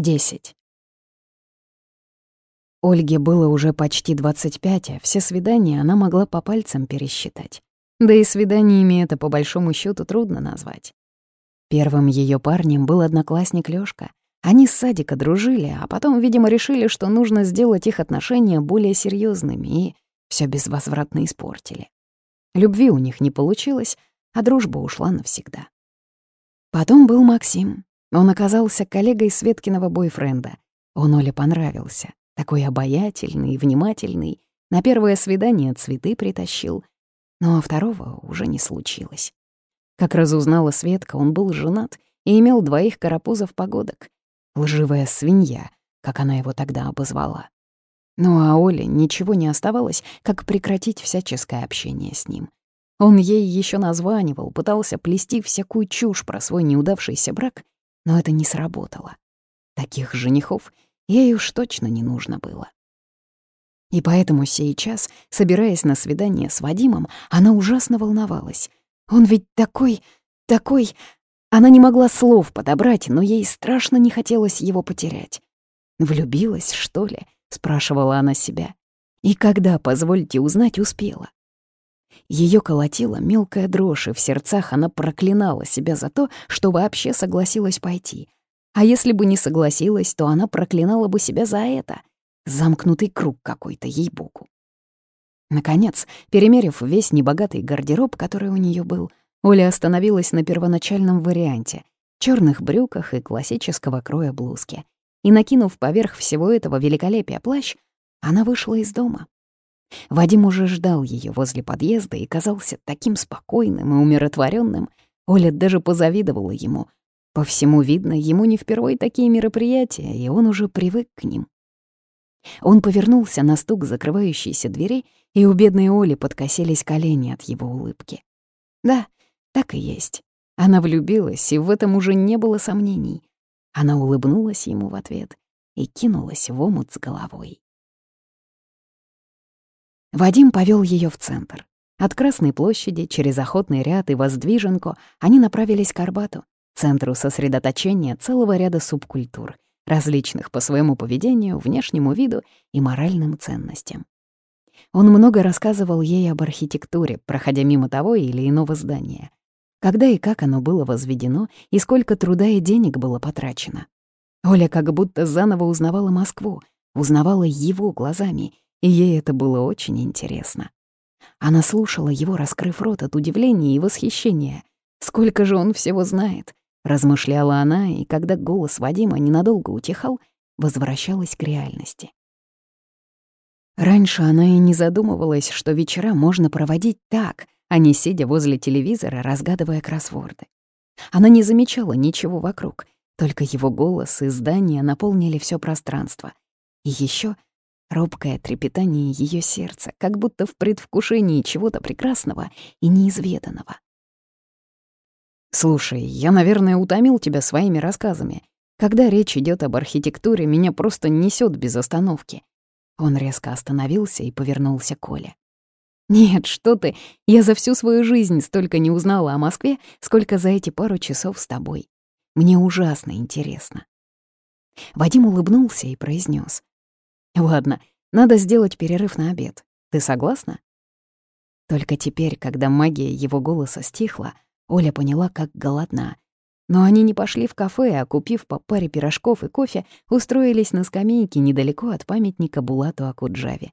10. Ольге было уже почти 25, а все свидания она могла по пальцам пересчитать. Да и свиданиями это по большому счету трудно назвать. Первым ее парнем был одноклассник Лёшка. Они с садика дружили, а потом, видимо, решили, что нужно сделать их отношения более серьезными и все безвозвратно испортили. Любви у них не получилось, а дружба ушла навсегда. Потом был Максим. Он оказался коллегой Светкиного бойфренда. Он Оле понравился. Такой обаятельный и внимательный. На первое свидание цветы притащил. Но второго уже не случилось. Как разузнала Светка, он был женат и имел двоих карапузов-погодок. Лживая свинья, как она его тогда обозвала. Ну а Оле ничего не оставалось, как прекратить всяческое общение с ним. Он ей еще названивал, пытался плести всякую чушь про свой неудавшийся брак — но это не сработало. Таких женихов ей уж точно не нужно было. И поэтому сейчас, собираясь на свидание с Вадимом, она ужасно волновалась. Он ведь такой, такой... Она не могла слов подобрать, но ей страшно не хотелось его потерять. «Влюбилась, что ли?» — спрашивала она себя. И когда, позвольте узнать, успела. Ее колотила мелкая дрожь, и в сердцах она проклинала себя за то, что вообще согласилась пойти. А если бы не согласилась, то она проклинала бы себя за это. Замкнутый круг какой-то, ей-богу. Наконец, перемерив весь небогатый гардероб, который у нее был, Оля остановилась на первоначальном варианте — черных брюках и классического кроя блузки. И, накинув поверх всего этого великолепия плащ, она вышла из дома. Вадим уже ждал ее возле подъезда и казался таким спокойным и умиротворенным. Оля даже позавидовала ему. По всему видно, ему не впервые такие мероприятия, и он уже привык к ним. Он повернулся на стук закрывающейся двери, и у бедной Оли подкосились колени от его улыбки. Да, так и есть. Она влюбилась, и в этом уже не было сомнений. Она улыбнулась ему в ответ и кинулась в омут с головой. Вадим повел ее в центр. От Красной площади через Охотный ряд и Воздвиженку они направились к Арбату, центру сосредоточения целого ряда субкультур, различных по своему поведению, внешнему виду и моральным ценностям. Он много рассказывал ей об архитектуре, проходя мимо того или иного здания. Когда и как оно было возведено, и сколько труда и денег было потрачено. Оля как будто заново узнавала Москву, узнавала его глазами и ей это было очень интересно. Она слушала его, раскрыв рот от удивления и восхищения. «Сколько же он всего знает!» — размышляла она, и когда голос Вадима ненадолго утихал, возвращалась к реальности. Раньше она и не задумывалась, что вечера можно проводить так, а не сидя возле телевизора, разгадывая кроссворды. Она не замечала ничего вокруг, только его голос и здания наполнили все пространство. И еще робкое трепетание ее сердца, как будто в предвкушении чего-то прекрасного и неизведанного. «Слушай, я, наверное, утомил тебя своими рассказами. Когда речь идет об архитектуре, меня просто несет без остановки». Он резко остановился и повернулся к Коле. «Нет, что ты, я за всю свою жизнь столько не узнала о Москве, сколько за эти пару часов с тобой. Мне ужасно интересно». Вадим улыбнулся и произнес: Ладно, надо сделать перерыв на обед. Ты согласна? Только теперь, когда магия его голоса стихла, Оля поняла, как голодна. Но они не пошли в кафе, а купив по паре пирожков и кофе, устроились на скамейке недалеко от памятника Булату Акуджаве.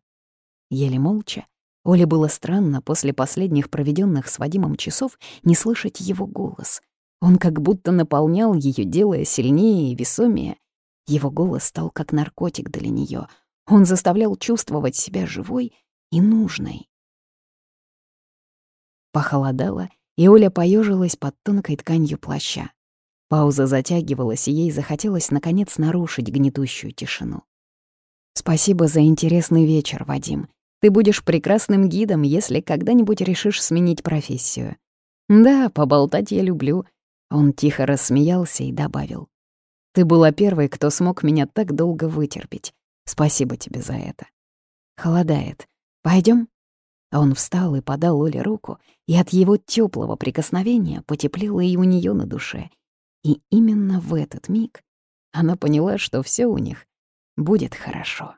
Еле молча. Оле было странно после последних проведенных с Вадимом часов не слышать его голос. Он как будто наполнял ее, делая сильнее и весомее. Его голос стал как наркотик для нее — он заставлял чувствовать себя живой и нужной. Похолодало, и Оля поежилась под тонкой тканью плаща. Пауза затягивалась, и ей захотелось, наконец, нарушить гнетущую тишину. «Спасибо за интересный вечер, Вадим. Ты будешь прекрасным гидом, если когда-нибудь решишь сменить профессию». «Да, поболтать я люблю». Он тихо рассмеялся и добавил. «Ты была первой, кто смог меня так долго вытерпеть. Спасибо тебе за это. Холодает. Пойдем? Он встал и подал Оле руку, и от его теплого прикосновения потеплело и у нее на душе. И именно в этот миг она поняла, что все у них будет хорошо.